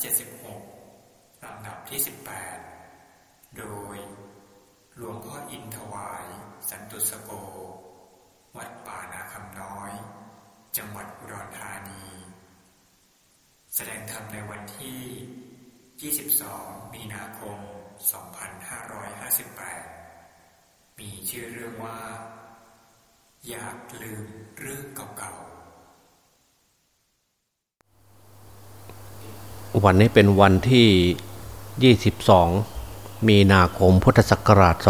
76ลำดับที่ 18 โดย หลวงพ่ออินทวาย สันตุสโก วัดป่านาคำน้อย จังหวัดอุดรธานี แสดงธรรมในวันที่ 22 มีนาคม 2558 มีชื่อเรื่องว่า อยากลืมเรื่องเก่าๆ วันนี้เป็นวันที่ 22 มีนาคมพุทธศักราช 2558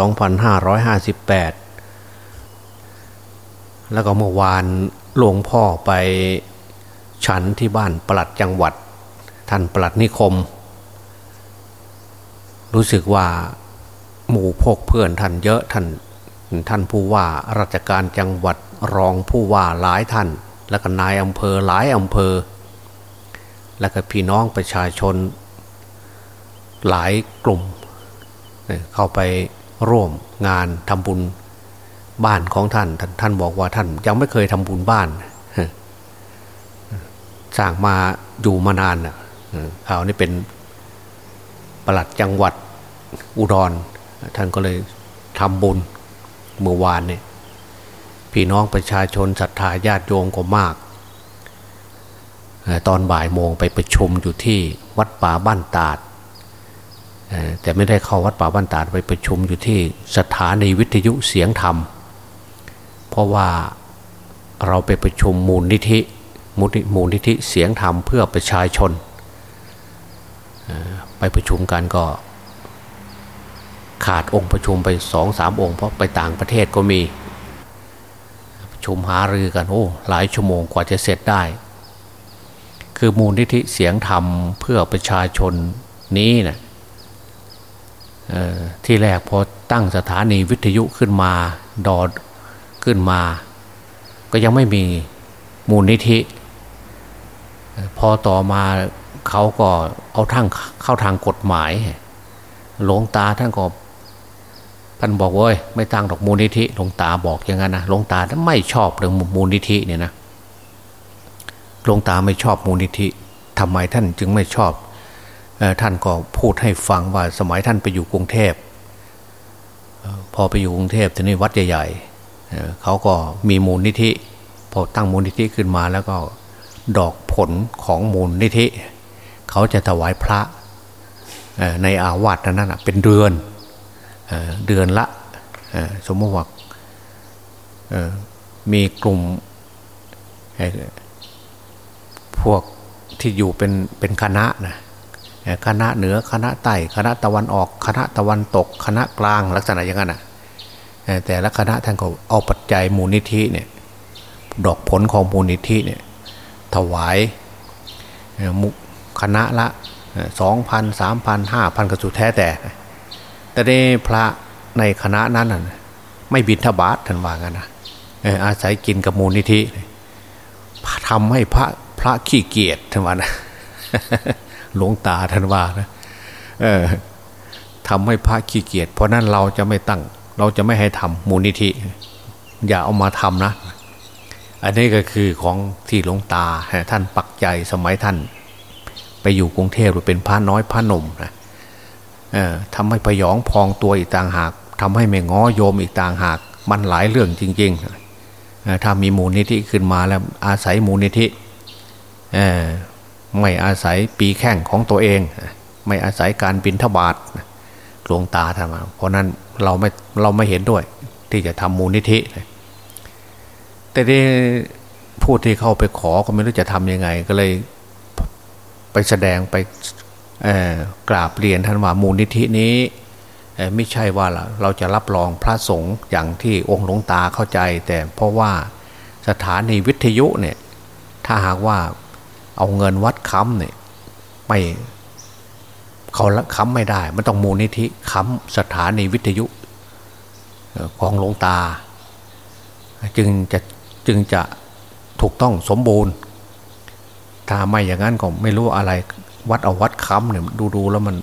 แล้วก็เมื่อวานหลวงพ่อไปฉันที่บ้านปลัดจังหวัด ท่านปลัดนิคม รู้สึกว่าหมู่พกเพื่อนท่านเยอะท่านท่านผู้ว่าราชการจังหวัดรองผู้ว่าหลายท่าน แล้วก็นายอำเภอหลายอำเภอ แล้วก็พี่น้องประชาชนหลายกลุ่ม เข้าไปร่วมงานทำบุญบ้านของท่าน ท่านบอกว่าท่านยังไม่เคยทำบุญบ้านสร้างมาอยู่มานานน่ะเขานี่เป็นปลัดจังหวัดอุดร ท่านก็เลยทำบุญเมื่อวานเนี่ยพี่น้องประชาชนศรัทธาญาติโยมก็มาก ตอนบ่ายโมงไปประชุมอยู่ที่วัดป่าบ้านตาดแต่ไม่ได้เข้าวัดป่าบ้านตาดไปประชุมอยู่ที่สถานีวิทยุเสียงธรรม เพราะว่าเราไปประชุมมูลนิธิมูลนิธิเสียงธรรมเพื่อประชาชน ไปประชุมกันก็ ขาดองค์ประชุมไปสองสามองค์ เพราะไปต่างประเทศก็มี ประชุมหารือกันโอ้หลายชั่วโมงกว่าจะเสร็จได้ คือมูลนิธิเสียงธรรมเพื่อประชาชนนี้นะที่แรกพอตั้งสถานีวิทยุขึ้นมาดอดขึ้นมา ก็ยังไม่มีมูลนิธิ พอต่อมาเขาก็เอาทางเข้าทางกฎหมาย หลวงตาท่านก็ท่านบอกว่าไม่ตั้งดอกมูลนิธิหลวงตาบอกอย่างนั้นนะหลวงตาท่านไม่ชอบเรื่องมูลนิธิเนี่ยนะ หลวงตาไม่ชอบมูลนิธิทำไมท่านจึงไม่ชอบท่านก็พูดให้ฟังว่าสมัยท่านไปอยู่กรุงเทพพอไปอยู่กรุงเทพทีนี้วัดใหญ่ๆเขาก็มีมูลนิธิ พอตั้งมูลนิธิขึ้นมาแล้วก็ดอกผลของมูลนิธิ เขาจะถวายพระในอาวาสนั้นเป็นเดือนเดือนละสมมติว่ามีกลุ่ม พวกที่อยู่เป็นเป็นคณะนะคณะเหนือคณะใต้คณะตะวันออกคณะตะวันตก คณะกลางลักษณะอย่างนั้นนะแต่ละคณะท่านก็เอาปัจจัยมูลนิธิเนี่ยดอกผลของมูลนิธิเนี่ยถวายคณะละสองพันสามพันห้าพันกระสุดแท้แต่ แต่ได้พระในคณะนั้นไม่บินทบาทท่านว่างันนะอาศัยกินกับมูลนิธิทำให้พระ พระขี้เกียจท่านว่านะหลวงตาท่านว่านะเออทำให้พระขี้เกียจเพราะนั้นเราจะไม่ตั้ง เราจะไม่ให้ทำมูลนิธิ อย่าเอามาทำนะ อันนี้ก็คือของที่หลวงตาท่านปักใจสมัยท่าน ไปอยู่กรุงเทพหรือเป็นพระน้อยพระหนุ่มนะทำให้พยองพองตัวอีกต่างหากทำให้ไม่ง้อโยมอีกต่างหาก มันหลายเรื่องจริงๆถ้ามีมูลนิธิขึ้นมาแล้วอาศัยมูลนิธิ ไม่อาศัยปีแข่งของตัวเอง ไม่อาศัยการบินทบาทหลวงตาทำเพราะนั้นเราไม่เราไม่เห็นด้วย ที่จะทำมูลนิธิ แต่ที่ผู้ที่เข้าไปขอก็ไม่รู้จะทำยังไง ก็เลยไปแสดงไปกราบเรียนท่านว่ามูลนิธินี้ไม่ใช่ว่าเราจะรับรองพระสงฆ์อย่างที่องค์หลวงตาเข้าใจ แต่เพราะว่าสถานีวิทยุเนี่ยถ้าหากว่า เอาเงินวัดค้ำเนี่ยไม่เขาค้ำไม่ได้ มันต้องมูลนิธิค้ำสถานีวิทยุของหลวงตา จึงจะจึงจะถูกต้องสมบูรณ์ ถ้าไม่อย่างนั้นก็ไม่รู้อะไร วัดเอาวัดค้ำเนี่ยดูดูแล้วมัน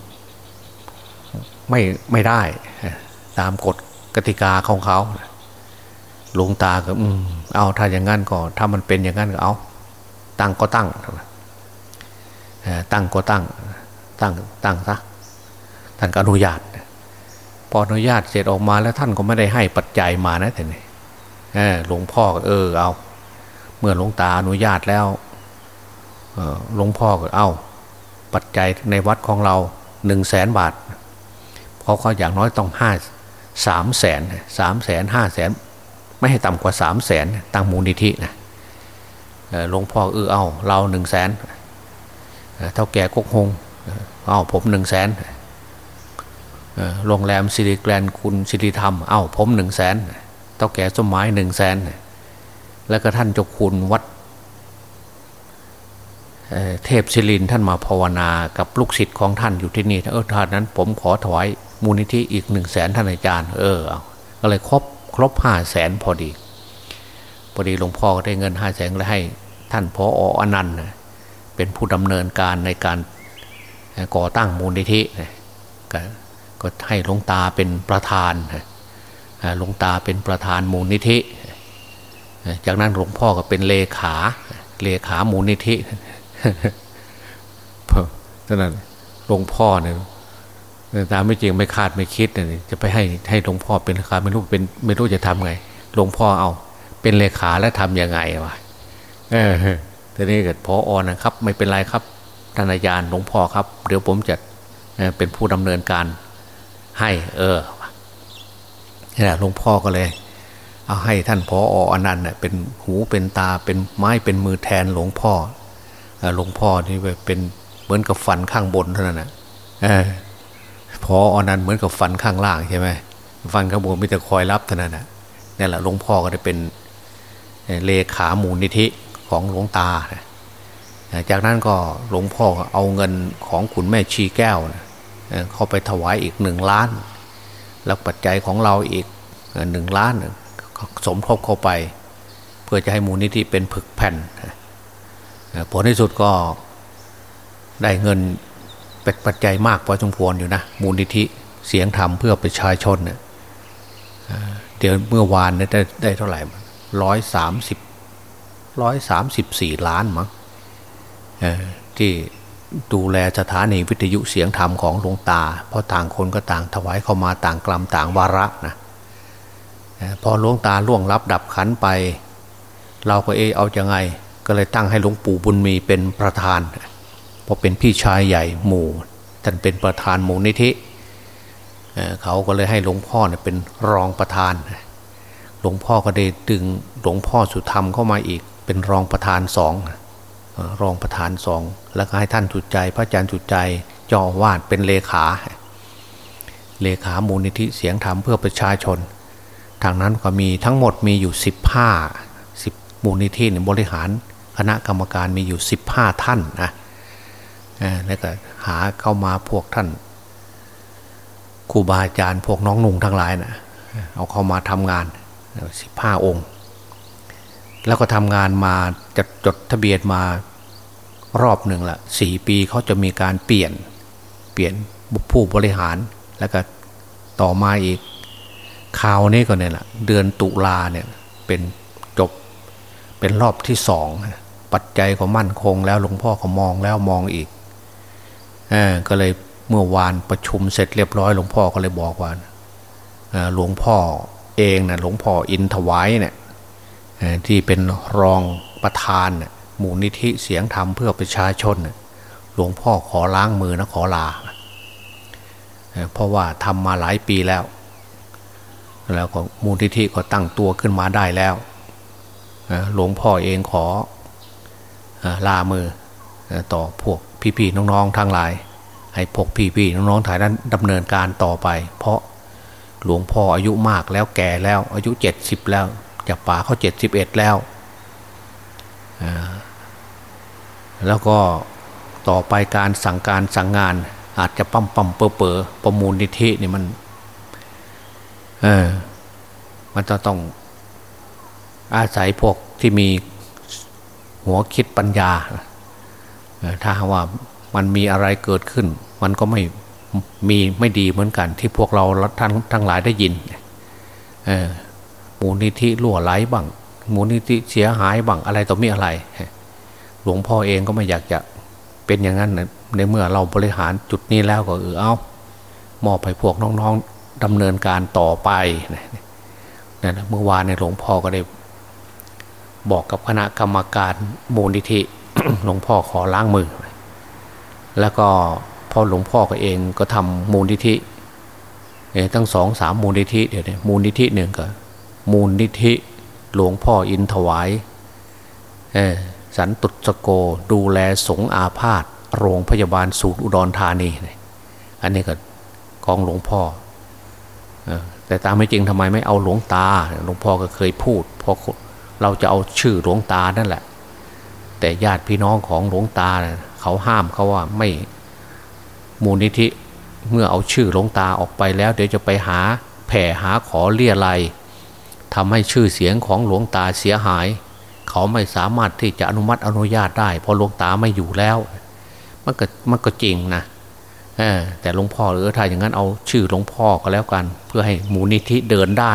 ไม่ไม่ได้ ตามกฎกติกาของเขาหลวงตาก็อืมเอาถ้าอย่างนั้นก็ ถ้ามันเป็นอย่างนั้นก็เอา ตั้งก็ตั้งตั้งก็ตั้งตั้งตั้งซะท่านก็อนุญาต พออนุญาตเสร็จออกมาแล้วท่านก็ไม่ได้ให้ปัจจัยมานะแต่นี่หลวงพ่อก็เออเอา เมื่อหลวงตาอนุญาตแล้วหลวงพ่อก็เอา ปัจจัยในวัดของเราหนึ่งแสนบาทเพราะเขาอย่างน้อยต้องห้าสามแสนสามแสนห้าแสนไม่ให้ต่ำกว่าสามแสนตั้งมูลนิธินะ หลวงพ่อเออเอาเราหนึ่งแสนเท่าแก่กกฮงเอาผมหนึ่งแสนโรงแรมสิริแกรนคุณสิริธรรม เอ้าผมหนึ่งแสนเท่าแก่สมัยหนึ่งแสนแล้วก็ท่านเจ้าคุณวัดเทพศิรินท่านมาภาวนากับลูกศิษย์ของท่านอยู่ที่นี่เออท่านนั้น ผมขอถวายมูลนิธิอีกหนึ่งแสนท่านอาจารย์ เออก็เลยครบครบห้าแสนพอดี อดีหลวงพ่อได้เงินห้าแสนเลยให้ท่านพออนันต์เป็นผู้ดำเนินการในการก่อตั้งมูลนิธิก็ให้หลวงตาเป็นประธานหลวงตาเป็นประธานมูลนิธิ จากนั้นหลวงพ่อก็เป็นเลขาเลขามูลนิธิเพราะนั้นหลวงพ่อเนี่ยตามไม่จริงไม่คาดไม่คิดเนี่ยจะไปให้ให้หลวงพ่อเป็นเลขาไม่รู้เป็นไม่รู้จะทำไงหลวงพ่อเอา เป็นเลขาแล้วทำยังไงวะเออทีนี้เกิดพออนะครับ ไม่เป็นไรครับท่านอาจารย์หลวงพ่อครับ เดี๋ยวผมจะเป็นผู้ดำเนินการให้ เออนี่หลวงพ่อก็เลย เอาให้ท่านพอออนันต์เป็นหูเป็นตาเป็นไม้เป็นมือแทนหลวงพ่อหลวงพ่อนี่เป็นเหมือนกับฟันข้างบนเท่านั้นนะพออนันต์เหมือนกับฟันข้างล่างใช่ไหมฟันข้างบนมีแต่คอยรับเท่านั้นนะนี่แหละหลวงพ่อก็ได้เป็น เลขามูลนิธิของหลวงตา จากนั้นก็หลวงพ่อเอาเงินของคุณแม่ชีแก้วเข้าไปถวายอีกหนึ่งล้าน แล้วปัจจัยของเราอีกหนึ่งล้านสมทบเข้าไป เพื่อจะให้มูลนิธิเป็นผึกแผ่นผลที่สุดก็ได้เงินเป็นปัจจัยมากพอสมควรอยู่นะมูลนิธิเสียงธรรมเพื่อประชาชนเนี่ยเดี๋ยวเมื่อวานได้ได้เท่าไหร่ ร้อยสามสิบร้อยสามสิบสี่ล้านมั้งที่ดูแลสถานีวิทยุเสียงธรรมของหลวงตา เพราะต่างคนก็ต่างถวายเข้ามาต่างกลัมต่างวาระนะพอหลวงตาล่วงรับดับขันไป เราก็เอเอาอยัางไง ก็เลยตั้งให้หลวงปู่บุญมีเป็นประธานพราะเป็นพี่ชายใหญ่หมู่ท่านเป็นประธานหมูลนิธิเขาก็เลยให้หลวงพ่อเป็นรองประธาน หลวงพ่อก็ได้ดึงหลวงพ่อสุธรรมเข้ามาอีก เป็นรองประธานสองรองประธานสองแล้วก็ให้ท่านจุดใจ พระอาจารย์จุดใจจอวาดเป็นเลขา เลขามูลนิธิเสียงธรรมเพื่อประชาชน ทางนั้นก็มีทั้งหมดมีอยู่สิบห้าสิบมูลนิธิบริหาร คณะกรรมการมีอยู่สิบห้าท่านนะแล้วก็หาเข้ามาพวกท่านครูบาอาจารย์พวกน้องนุ่งทั้งหลายนะเอาเข้ามาทำงาน สิบห้าองค์ แล้วก็ทำงานมาจดจดทะเบียนมารอบหนึ่งละสี่ปีเขาจะมีการเปลี่ยนเปลี่ยนผู้บริหารแล้วก็ต่อมาอีกข่าวนี้ก็เนี่ยแหละเดือนตุลาเนี่ยเป็นจบเป็นรอบที่สองปัจจัยก็มั่นคงแล้วหลวงพ่อก็มองแล้วมองอีกอก็เลยเมื่อวานประชุมเสร็จเรียบร้อยหลวงพ่อก็เลยบอกว่าหลวงพ่อ เองนะหลวงพ่ออินทวายเนี่ยที่เป็นรองประธานนี่ยมูลนิธิเสียงธรรมเพื่อประชาชนหลวงพ่อขอล้างมือนะขอลา เพราะว่าทำมาหลายปีแล้ว แล้วก็มูลนิธิก็ตั้งตัวขึ้นมาได้แล้วหลวงพ่อเองขอลามือต่อพวกพี่ๆน้องๆทั้งหลาย ให้พวกพี่ๆน้องๆถ่ายนั้นดำเนินการต่อไป เพราะ หลวงพ่ออายุมากแล้วแก่แล้ว อายุเจ็ดสิบแล้วจากป่าเขาเจ็ดสิบเอ็ดแล้ว แล้วก็ต่อไปการสั่งการสั่งงาน อาจจะปั๊มปั๊มเปอเปอประมูลนิธินี่มัน เออ มันจะต้องอาศัยพวกที่มีหัวคิดปัญญา ถ้าว่ามันมีอะไรเกิดขึ้น มันก็ไม่ มีไม่ดีเหมือนกัน ที่พวกเราทั้งทั้งหลายได้ยินมูลนิธิล่วไหลบ้างมูลนิธิเสียหายบ้างอะไรต่อมีอะไร หลวงพ่อเองก็ไม่อยากจะเป็นอย่างนั้นนะในเมื่อเราบริหารจุดนี้แล้วก็เออเอามอบให้พวกน้องๆดำเนินการต่อไปนั่นเมื่อวานในหลวงพ่อก็ได้ บอกกับคณะกรรมการมูลนิธิหลวงพ่อขอล้างมือ แล้วก็ พอหลวงพ่อก็เองก็ทำมูลนิธิตั้งสองสามมูลนิธิเดี๋ยวนี้มูลนิธิหนึ่งก็ มูลนิธิหลวงพ่ออินถวายสันตุสโกดูแลสงอาพาธโรงพยาบาลศูนย์อุดรธานี อันนี้ก็ของหลวงพ่อแต่ตามไม่จริงทำไมไม่เอาหลวงตา หลวงพ่อก็เคยพูดเพราะเราจะเอาชื่อหลวงตานั่นแหละ แต่ญาติพี่น้องของหลวงตาเขาห้ามเขาว่าไม่ มูลนิธิเมื่อเอาชื่อหลวงตาออกไปแล้ว เดี๋ยวจะไปหาแผ่หาขอเลี่ยไรทำให้ชื่อเสียงของหลวงตาเสียหาย เขาไม่สามารถที่จะอนุมัติอนุญาตได้เพราะหลวงตาไม่อยู่แล้ว มันก็มันก็จริงนะแต่หลวงพ่อหรือถ้าอย่างนั้นเอาชื่อหลวงพ่อก็แล้วกัน เพื่อให้มูลนิธิเดินได้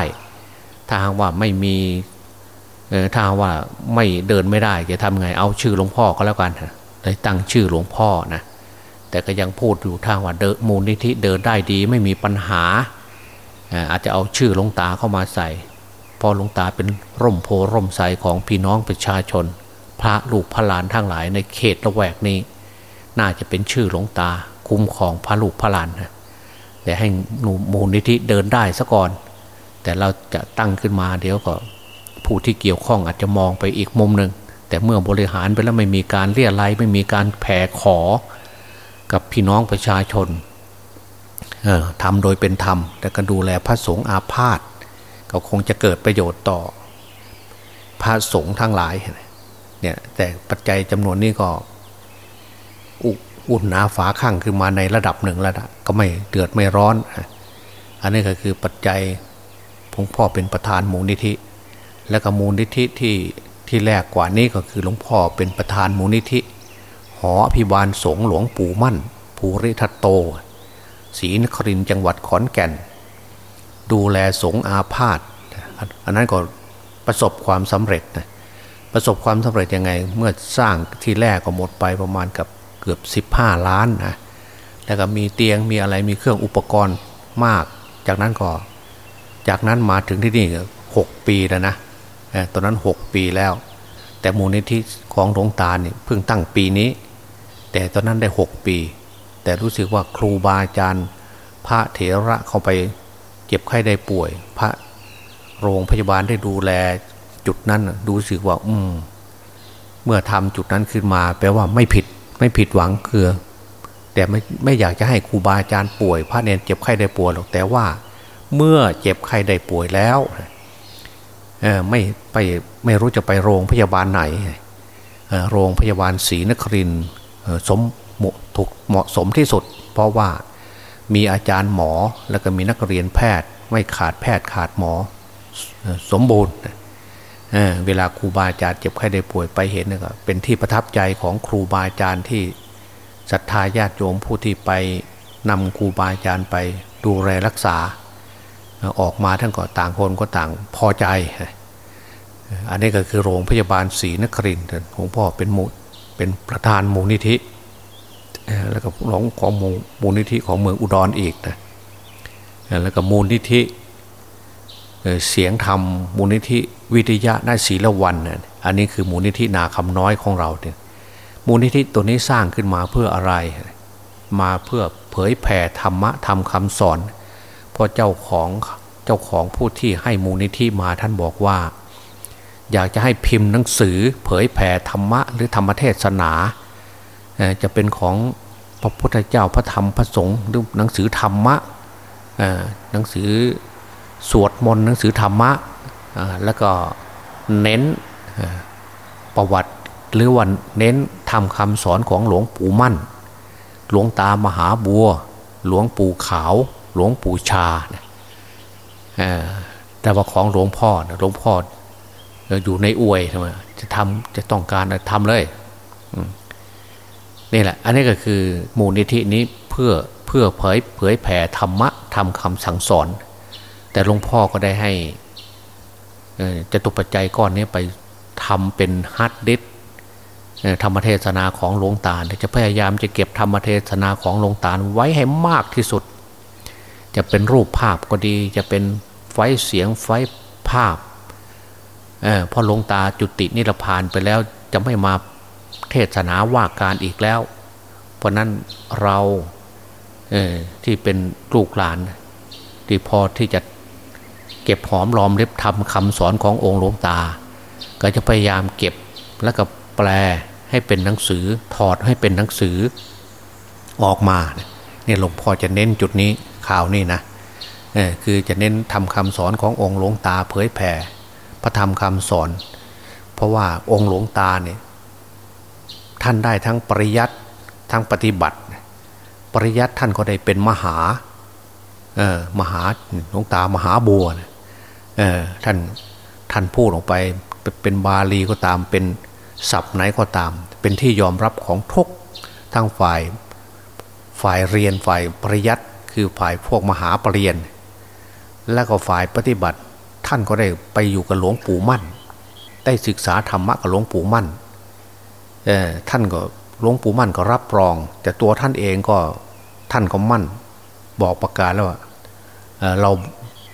ถ้าหากว่าไม่มีถ้าว่าไม่เดินไม่ได้จะทำไงเอาชื่อหลวงพ่อก็แล้วกันเลยตั้งชื่อหลวงพ่อนะ แต่ก็ยังพูดอยู่ทางว่าเดินมูลนิธิเดินได้ดีไม่มีปัญหา อาจจะเอาชื่อหลวงตาเข้ามาใส่พอหลวงตาเป็นร่มโพร่มใสของพี่น้องประชาชน พระลูกพระหลานทั้งหลายในเขตละแวกนี้ น่าจะเป็นชื่อหลวงตาคุ้มของพระลูกพระหลานนะแต่ให้มูลนิธิเดินได้ซะก่อน แต่เราจะตั้งขึ้นมาเดี๋ยวก็ผู้ที่เกี่ยวข้องอาจจะมองไปอีกมุมหนึ่งแต่เมื่อบริหารไปแล้วไม่มีการเรียรายไม่มีการแผ่ขอ กับพี่น้องประชาชนทำโดยเป็นธรรม แต่ก็ดูแลพระสงฆ์อาพาธก็คงจะเกิดประโยชน์ต่อ พระสงฆ์ทั้งหลายเนี่ยแต่ปัจจัยจำนวนนี้ก็อุ่นหนาฝาข้างขึ้นมาในระดับหนึ่งระดับก็ไม่เดือดไม่ร้อน อันนี้ก็คือปัจจัยพงพ่อเป็นประธานมูลนิธิ และก็มูลนิธิที่ที่แรกกว่านี้ก็คือหลวงพ่อเป็นประธานมูลนิธิ หออภิบาลสงหลวงปู่มั่น ภูริทัตโต ศรีนครินจังหวัดขอนแก่น ดูแลสงอาพาธอันนั้นก็ประสบความสำเร็จนะประสบความสำเร็จยังไงเมื่อสร้างที่แรกก็หมดไปประมาณกับเกือบ 15 ล้านนะแล้วก็มีเตียงมีอะไรมีเครื่องอุปกรณ์มาก จากนั้นก็ จากนั้นมาถึงที่นี่หกปีแล้วนะตอนนั้นหกปีแล้ว แต่มูลนิธิของหลวงตาเนี่ยเพิ่งตั้งปีนี้ แต่ตอนนั้นได้หกปี แต่รู้สึกว่าครูบาอาจารย์ พระเถระเข้าไปเจ็บไข้ได้ป่วย พระโรงพยาบาลได้ดูแลจุดนั้นดูสึกว่า อืม เมื่อทำจุดนั้นขึ้นมา แปลว่าไม่ผิด ไม่ผิดหวังคือ แต่ไม่ไม่อยากจะให้ครูบาอาจารย์ป่วย พระเนรเจ็บไข้ได้ป่วยหรอกแต่ว่า เมื่อเจ็บไข้ได้ป่วยแล้วไม่ไปไม่รู้จะไปโรงพยาบาลไหนโรงพยาบาลศรีนคริน สมถูกเหมาะสมที่สุด เพราะว่ามีอาจารย์หมอแล้วก็มีนักเรียนแพทย์ ไม่ขาดแพทย์ขาดหมอสมบูรณ์เเวลาครูบาอาจารย์เจ็บไข้ได้ป่วยไปเห็นก็เป็นที่ประทับใจของครูบาอาจารย์ที่ศรัทธาญาติโยมผู้ที่ไปนำครูบาอาจารย์ไปดูแลรักษา ออกมาทั้งก็ต่างคนก็ต่างพอใจ อันนี้ก็คือโรงพยาบาลศรีนครินทร์หลวงพ่อเป็นมู เป็นประธานมูลนิธิแล้วก็หลงของมูลนิธิของเมืองอุดรออีกนะแล้วก็มูลนิธิเสียงธรรมมูลนิธิวิทยาได้ศีลวันนี่ยอันนี้คือมูลนิธินาคำน้อยของเราเนี่ยมูลนิธิตัวนี้สร้างขึ้นมาเพื่ออะไร มาเพื่อเผยแผ่ธรรมะทำคำสอนพราะเจ้าของเจ้าของผู้ที่ให้มูลนิธิมาท่านบอกว่า อยากจะให้พิมพ์หนังสือเผยแผ่ธรรมะหรือธรรมเทศนา จะเป็นของพระพุทธเจ้าพระธรรมพระสงฆ์หรือหนังสือธรรมะหนังสือสวดมนต์หนังสือธรรมะแล้วก็เน้นประวัติหรือวันเน้นทำคำสอนของหลวงปู่มั่น หลวงตามหาบัว หลวงปู่ขาว หลวงปู่ชาแต่ว่าของหลวงพ่อหลวงพ่อ อยู่ในอวยทำไมจะทำจะต้องการทำเลยนี่แหละ อันนี้ก็คือมูลนิธินี้เพื่อเพื่อเผยเผยแผ่ธรรมะทำคำสั่งสอน แต่หลวงพ่อก็ได้ให้จะตุปัจจัยก้อนนี้ไปทำเป็นฮาร์ดดิสก์ธรรมเทศนาของหลวงตาจะพยายามจะเก็บธรรมเทศนาของหลวงตาไว้ให้มากที่สุด จะเป็นรูปภาพก็ดี จะเป็นไฟล์เสียงไฟล์ภาพ พอหลวงตาจุตินิพพานไปแล้วจะไม่มาเทศนาว่าการอีกแล้ว เพราะนั้นเราเที่เป็นลูกหลาน ที่พอที่จะเก็บหอมรอมริบทำคำสอนขององค์หลวงตา ก็จะพยายามเก็บแล้วก็แปลให้เป็นหนังสือถอดให้เป็นหนังสือออกมาเนี่ยหลวงพ่อจะเน้นจุดนี้ข่าวนี่นะคือจะเน้นทำคำสอนขององค์หลวงตาเผยแผ่ พระธรรมคำสอน เพราะว่าองค์หลวงตาเนี่ยท่านได้ทั้งปริยัติทั้งปฏิบัติ ปริยัติท่านก็ได้เป็นมหาเออมหาหลวงตามหาบัวเออท่านท่านพูดออกไปเป็นบาลีก็ตามเป็นศัพท์ไหนก็ตาม เป็นที่ยอมรับของทุกทั้งฝ่ายฝ่ายเรียนฝ่ายปริยัติคือฝ่ายพวกมหาปรริญญาและก็ฝ่ายปฏิบัติ ท่านก็ได้ไปอยู่กับหลวงปู่มั่น ได้ศึกษาธรรมะกับหลวงปู่มั่นท่านก็หลวงปู่มั่นก็รับรอง แต่ตัวท่านเองก็ท่านก็มั่น บอกประกาศแล้วว่าเเรา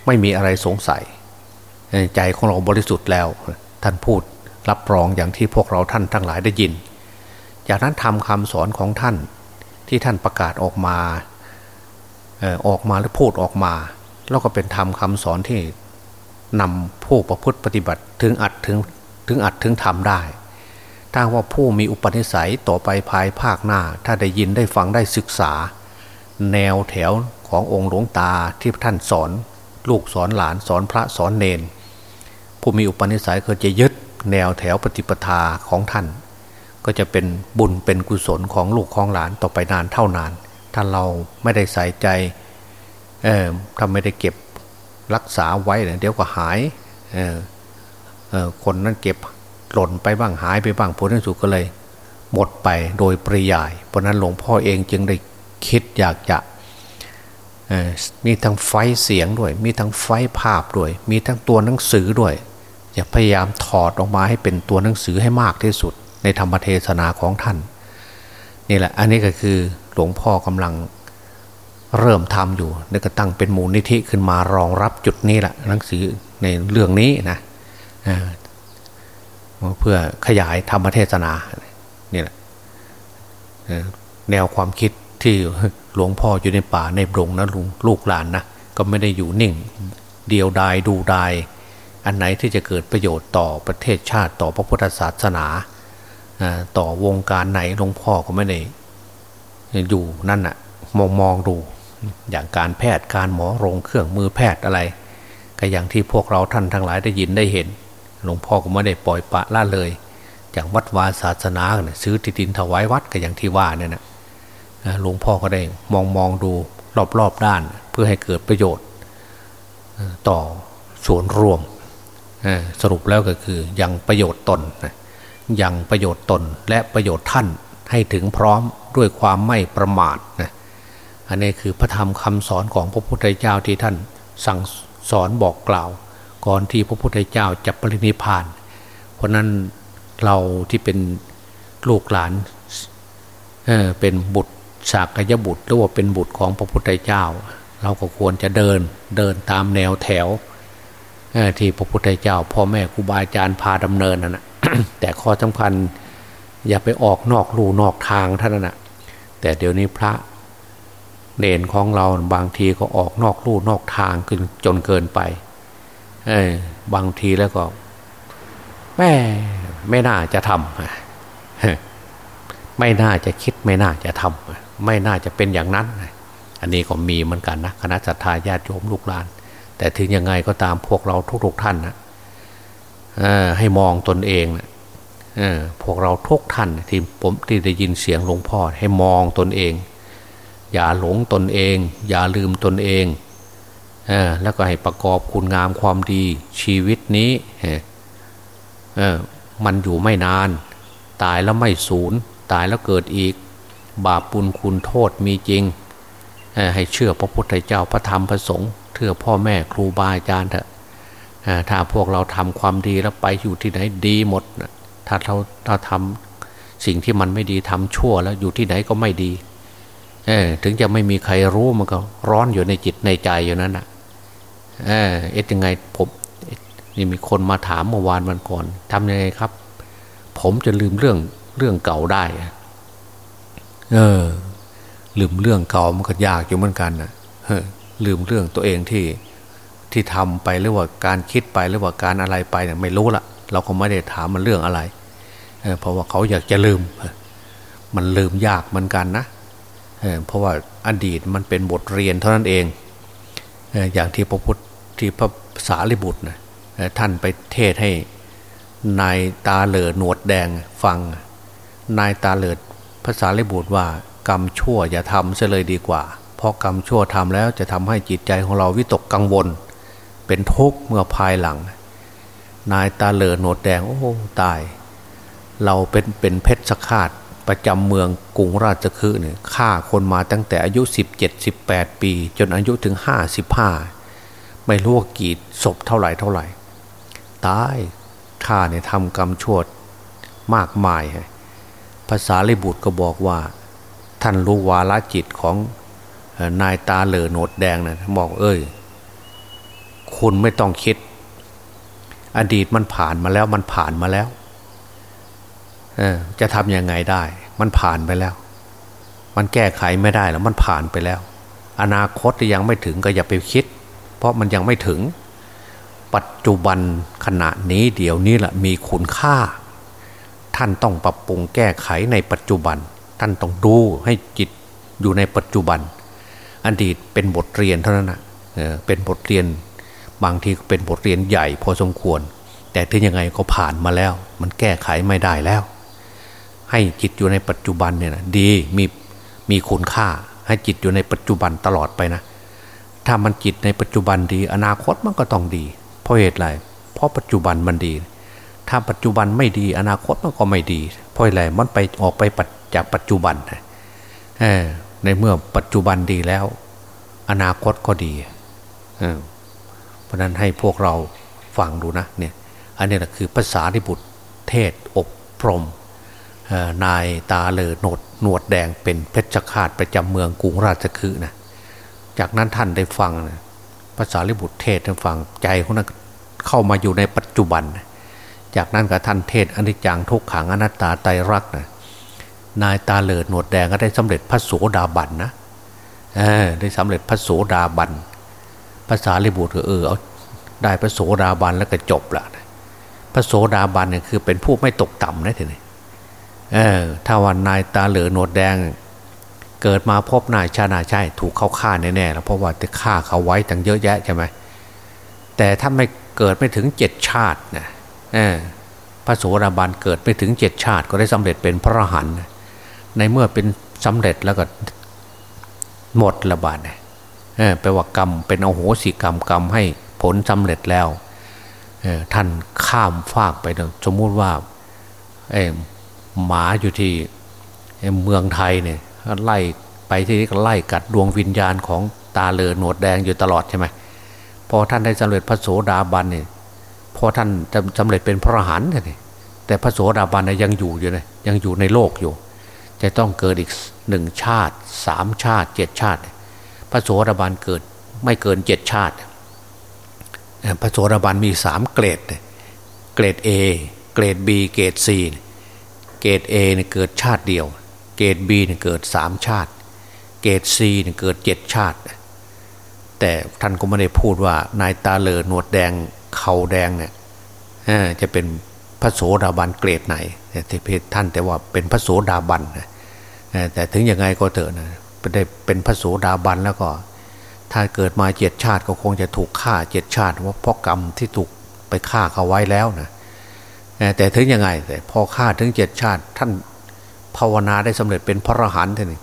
ไม่มีอะไรสงสัย ใจของเราบริสุทธิ์แล้ว ท่านพูดรับรองอย่างที่พวกเราท่านทั้งหลายได้ยิน จากนั้นทำคำสอนของท่านที่ท่านประกาศออกมาออกมาหรือพูดออกมา แล้วก็เป็นธรรมคำสอนที่ นำผู้ประพฤติปฏิบัติถึงอัดถึงถึงอัดถึงทำได้ ถ้าว่าผู้มีอุปนิสัยต่อไปภายภาคหน้า ถ้าได้ยินได้ฟังได้ศึกษา แนวแถวขององค์หลวงตาที่ท่านสอน ลูกสอนหลานสอนพระสอนเนน ผู้มีอุปนิสัยก็จะยึดแนวแถวปฏิปทาของท่าน ก็จะเป็นบุญเป็นกุศลของลูกของหลานต่อไปนานเท่านาน ถ้าเราไม่ได้ใส่ใจเออถ้าไม่ได้เก็บ รักษาไว้เดี๋ยวก็หายเออเออคนนั้นเก็บหล่นไปบ้างหายไปบ้างผลที่สุดก็เลย หมดไปโดยปริยาย เพราะนั้นหลวงพ่อเองจึงได้คิดอยากจะมีทั้งไฟเสียงด้วย มีทั้งไฟภาพด้วย มีทั้งตัวหนังสือด้วยจะพยายามถอดออกมาให้เป็นตัวหนังสือให้มากที่สุด ในธรรมเทศนาของท่าน นี่แหละอันนี้ก็คือหลวงพ่อกำลัง เริ่มทำอยู่แล้วก็ตั้งเป็นมูลนิธิขึ้นมารองรับจุดนี้แหละหนังสือในเรื่องนี้นะเพื่อขยายธรรมเทศนานี่แหละแนวความคิดที่หลวงพ่ออยู่ในป่าในบรงนะลุงลูกหลานนะก็ไม่ได้อยู่นิ่ง เดียวดายดูดาย อันไหนที่จะเกิดประโยชน์ต่อประเทศชาติต่อพระพุทธศาสนาต่อวงการไหนหลวงพ่อก็ไม่ได้อยู่นั่นน่ะมองมองดู อย่างการแพทย์การหมอโรงเครื่องมือแพทย์อะไร ก็อย่างที่พวกเราท่านทั้งหลายได้ยินได้เห็น หลวงพ่อก็ไม่ได้ปล่อยปะละเลยจากวัดวาศาสนาเนี่ยซื้อที่ดินถวายวัดก็อย่างที่ว่าเนี่ยนะหลวงพ่อก็ได้มองมองดูรอบๆด้านเพื่อให้เกิดประโยชน์ ต่อส่วนรวมสรุปแล้วก็คือยังประโยชน์ตนยังประโยชน์ตนและประโยชน์ท่านให้ถึงพร้อมด้วยความไม่ประมาทนะ อันนี้คือพระธรรมคำสอนของพระพุทธเจ้าที่ท่านสั่งสอนบอกกล่าว ก่อนที่พระพุทธเจ้าจะปรินิพาน เพราะนั้นเราที่เป็นลูกหลานเเป็นบุตรสากยบุตรหรือว่าเป็นบุตรของพระพุทธเจ้า เราก็ควรจะเดินเดินตามแนวแถวที่พระพุทธเจ้า พ่อแม่ครูบาอาจารย์พาดำเนินนั่นแหะแต่ข้อสำคัญอย่าไปออกนอกลู่นอกทางท่านน่ะแต่เดี๋ยวนี้พระ เนนของเราบางทีก็ออกนอกลู่นอกทางขึ้นจนเกินไปเออบางทีแล้วก็แม่ไม่น่าจะทำไม่น่าจะคิดไม่น่าจะทำไม่น่าจะเป็นอย่างนั้น อันนี้ก็มีเหมือนกันนะคณะสัตยาญาติโยมลูกหลาน แต่ถึงยังไงก็ตามพวกเราทุกๆท่านนะให้มองตนเองนะพวกเราทุกท่านที่ผมที่ได้ยินเสียงหลวงพ่อให้มองตนเอง อย่าหลงตนเอง อย่าลืมตนเองอแล้วก็ให้ประกอบคุณงามความดีชีวิตนี้มันอยู่ไม่นาน ตายแล้วไม่สูญตายแล้วเกิดอีก บาปปุลคุณโทษมีจริง ให้เชื่อพระพุทธเจ้าพระธรรมพระสงฆ์เชื่อพ่อแม่ครูบาอาจารย์เถอะถ้าพวกเราทำความดีแล้วไปอยู่ที่ไหนดีหมด ถ้าเราเราทำสิ่งที่มันไม่ดีทำชั่วแล้วอยู่ที่ไหนก็ไม่ดี เออถึงจะไม่มีใครรู้มันก็ ร้อนอยู่ในจิตในใจอยู่นั้นอะ เออเอ็ดยังไงผมนี่มีคนมาถามเมื่อวานวันก่อนทำยังไงครับ ผมจะลืมเรื่องเรื่องเก่าได้เออ ลืมเรื่องเก่ามันก็ยากอยู่เหมือนกันนะลืมเรื่องตัวเองที่ที่ทำไปหรือว่าการคิดไปหรือว่าการอะไรไปเนี่ยไม่รู้ละเราก็ไม่ได้ถามมันเรื่องอะไรเเพราะว่าเขาอยากจะลืม มันลืมยากเหมือนกันนะ เพราะว่าอดีตมันเป็นบทเรียนเท่านั้นเองอย่างที่พระพุทธที่พระสารีบุตรนะท่านไปเทศให้นายตาเหลือหนวดแดงฟัง นายตาเหลือภาษาลิบุตรว่ากรรมชั่วอย่าทำเสียเลยดีกว่า เพราะกรรมชั่วทำแล้วจะทำให้จิตใจของเราวิตกกังวล เป็นทุกข์เมื่อภายหลัง นายตาเหลือหนวดแดงโอ้ตาย เราเป็นเป็นเพชรสคาด ประจำเมืองกรุงราชคฤห์เนี่ยฆ่าคนมาตั้งแต่อายุ 17-18 ปี จนอายุถึง 55 ไม่รู้ว่ากี่ศพเท่าไหร่เท่าไหร่ ตายข้าเนี่ยทำกรรมชั่วมากมายภาษาลิบุตรก็บอกว่า ท่านรู้วาลจิตของนายตาเหลือโนดแดงนะบอกเอ้ย คุณไม่ต้องคิด อดีตมันผ่านมาแล้วมันผ่านมาแล้ว จะทำยังไงได้ มันผ่านไปแล้ว มันแก้ไขไม่ได้แล้วมันผ่านไปแล้ว อนาคตยังไม่ถึงก็อย่าไปคิด เพราะมันยังไม่ถึง ปัจจุบันขณะนี้เดี๋ยวนี้แหละมีคุณค่า ท่านต้องปรับปรุงแก้ไขในปัจจุบัน ท่านต้องดูให้จิตอยู่ในปัจจุบัน อดีตเป็นบทเรียนเท่านั้นนะเป็นบทเรียนบางทีเป็นบทเรียนใหญ่พอสมควร แต่ถึงยังไงก็ผ่านมาแล้ว มันแก้ไขไม่ได้แล้ว ให้จิตอยู่ในปัจจุบันเนี่ยนะดีมีมีคุณค่า ให้จิตอยู่ในปัจจุบันตลอดไปนะ ถ้ามันจิตในปัจจุบันดี อนาคตมันก็ต้องดี เพราะเหตุไรเพราะปัจจุบันมันดี ถ้าปัจจุบันไม่ดี อนาคตมันก็ไม่ดี เพราะอะไรมันไปออกไปจากปัจจุบันในเมื่อปัจจุบันดีแล้ว อนาคตก็ดีเพราะนั้นให้พวกเราฟังดูนะเนี่ยอันนี้แหละคือภาษาที่บุตรเทศอบรม นายตาเลอโนดหนวดแดงเป็นเพชฌฆาตประจำเมืองกรุงราชคฤห์นะจากนั้นท่านได้ฟังนะภาษาลิบุตรเทศท่านฟังใจของนั้นเข้ามาอยู่ในปัจจุบัน จากนั้นกับท่านเทศอนิจจังทุกขังอนัตตาไตรักนะนายตาเลิดหนวดแดงก็ได้สำเร็จพระโสดาบันนะได้สำเร็จพระโสดาบันภาษาลิบุตรก็เออเอาได้พระโสดาบันแล้วก็จบละพระโสดาบันเนี่ยคือเป็นผู้ไม่ตกต่ำนะทีนี้ เออถ้าวันนายตาเหลือโนวดแดง เกิดมาพบนายชานาใช่ ถูกเขาฆ่าแน่ๆแล้วเพราะว่าจะฆ่าเขาไว้ตั้งเยอะแยะใช่ไหมแต่ถ้าไม่เกิดไม่ถึงเจ็ดชาตินะเออพระโสดาบันเกิดไม่ถึงเจ็ดชาติ ก็ได้สำเร็จเป็นพระอรหันต์ในเมื่อเป็นสำเร็จแล้วก็หมดละบาทเนี่ยแปลว่ากรรมเป็นโอโหสิกรรมกรรมให้ผลสำเร็จแล้วท่านข้ามฟากไป สมมุติว่า หมาอยู่ที่เมืองไทยเนี่ยไล่ไปที่นี่ก็ไล่กัดดวงวิญญาณของตาเลอหนวดแดงอยู่ตลอดใช่ไหมพอท่านได้สำเร็จพระโสดาบันเนี่ยพอท่านจะสำเร็จเป็นพระหันเนี่ยแต่พระโสดาบันยังอยู่อยู่เลยยังอยู่ในโลกอยู่ จะต้องเกิดอีกหนึ่งชาติสามชาติเจ็ดชาติ พระโสดาบันเกิดไม่เกินเจ็ดชาติ พระโสดาบันมีสามเกรด เกรด A เกรด B เกรด C เเกรดเอเนี่ยเกิดชาติเดียว เกรดบีเนี่ยเกิดสามชาติ เกรดซีเนี่ยเกิดเจ็ดชาติ แต่ท่านก็ไม่ได้พูดว่านายตาเลอหนวดแดงเขาแดงเนี่ยจะเป็นพระโสดาบันเกรดไหนแต่เพศท่านแต่ว่าเป็นพระโสดาบันแต่ถึงยังไงก็เถอะนะได้เป็นพระโสดาบันแล้วก็ ถ้าเกิดมาเจ็ดชาติก็คงจะถูกฆ่าเจ็ดชาติว่าเพราะกรรมที่ถูกไปฆ่าเขาไว้แล้วนะ แต่ถึงยังไงแต่พอฆ่าถึงเจ็ดชาติ ท่านภาวนาได้สำเร็จเป็นพระอรหันต์ท่าน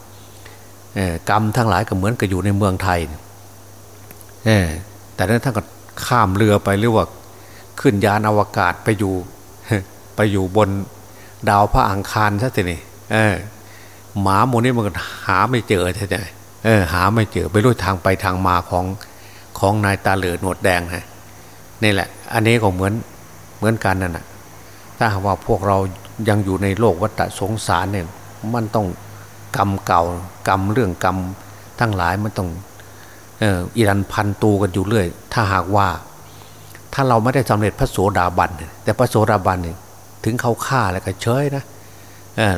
กรรมทั้งหลายก็เหมือนกับอยู่ในเมืองไทยแต่นั้นท่านก็ข้ามเรือไปหรือว่าขึ้นยานอวกาศไปอยู่ไปอยู่บนดาวพระอังคารซะทีนี่หมาโมนี่มันหาไม่เจอใช่ไหมเออหาไม่เจอไปรู้ทางไปทางมาของของนายตาเหลือหนวดแดงฮะนี่แหละ อันนี้ก็เหมือนเหมือนกันนั่นแหะ ถ้าว่าพวกเรายังอยู่ในโลกวัฏสงสารเนี่ยมันต้องกรรมเก่ากรรมเรื่องกรรมทั้งหลายมันต้องอิรันพันตูกันอยู่เรื่อย ถ้าหากว่า ถ้าเราไม่ได้สำเร็จพระโสดาบันแต่พระโสดาบันเนี่ยถึงเขาฆ่าแล้วก็เฉยนะ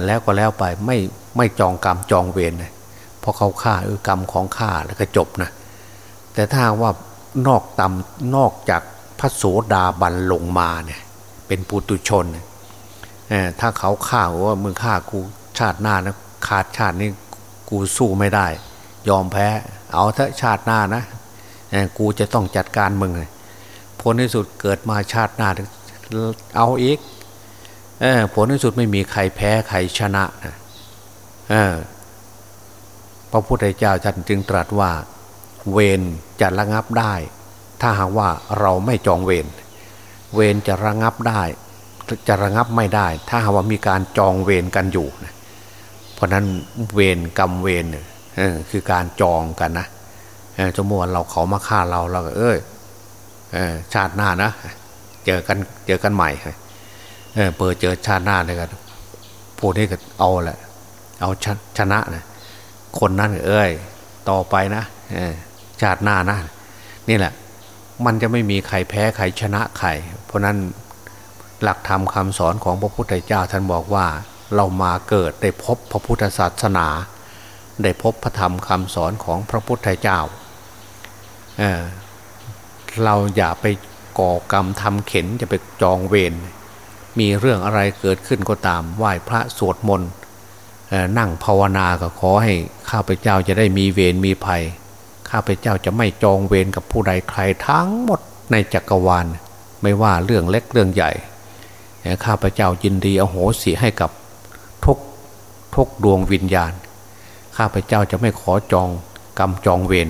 แล้วก็แล้วไปไม่ไม่จองกรรมจองเวรนะพอเขาฆ่าเออกรรมของฆ่าแล้วก็จบนะแต่ถ้าว่านอกตำนอกจากพระโสดาบันลงมาเนี่ย เป็นปุตุชนถ้าเขาฆ่าว่ามึงฆ่ากูชาติหน้านะขาดชาตินี้กูสู้ไม่ได้ ยอมแพ้ เอาถ้าชาติหน้านะกูจะต้องจัดการมึงเลยผลที่สุดเกิดมาชาติหน้าเอาอีกผลที่สุดไม่มีใครแพ้ใครชนะนะพระพุทธเจ้าท่านจึงตรัสว่า เวรจะระงับได้ ถ้าหากว่าเราไม่จองเวร เวรจะระงับได้ จะระงับไม่ได้ ถ้าหากว่ามีการจองเวรกันอยู่นะเพราะนั้นเวรกรรมเวรคือการจองกันนะจมวนเราเขามาฆ่าเราเราก็เอ้ยชาติหน้านะ เจอกันเจอกันใหม่เปิดเจอชาติหน้าเลยกันพวกนี้ก็เอาแหละ เอาชชนะนะคนนั้นเอ้ยต่อไปนะชาติหน้านะนี่แหละ มันจะไม่มีใครแพ้ใครชนะใคร เพราะนั้นหลักธรรมคำสอนของพระพุทธเจ้าท่านบอกว่าเรามาเกิดได้พบพระพุทธศาสนา ได้พบพระธรรมคำสอนของพระพุทธเจ้าเเราอย่าไปก่อกรรมทำเข็นจะไปจองเวรมีเรื่องอะไรเกิดขึ้นก็ตามไหว้พระสวดมนต์นั่งภาวนาก็ขอให้ข้าพเจ้าจะได้มีเวรมีภัย ข้าพเจ้าจะไม่จองเวรกับผู้ใดใครทั้งหมดในจักรวาล ไม่ว่าเรื่องเล็กเรื่องใหญ่ข้าพเจ้ายินดีอโหสิให้กับทุกทุกดวงวิญญาณ ข้าพเจ้าจะไม่ขอจองกรรมจองเวร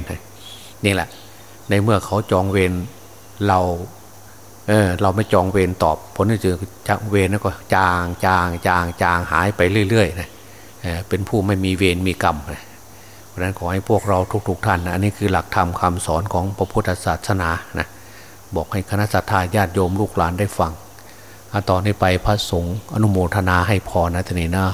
นี่แหละ ในเมื่อเขาจองเวรเราเออเราไม่จองเวรตอบผลที่เจอจากเวรแล้วก็จางจางจางจางหายไปเรื่อยๆนะเเป็นผู้ไม่มีเวรมีกรรมนะ ราะนั้นขอให้พวกเราทุกๆทท่านนะอันนี้คือหลักธรรมคาสอนของพระพุทธศาสนานะบอกให้คณะสัตยาญาติโยมลูกหลานได้ฟังตอนนี้ไปพระสงฆ์อนุโมทนาให้พรนะทีนี้นะ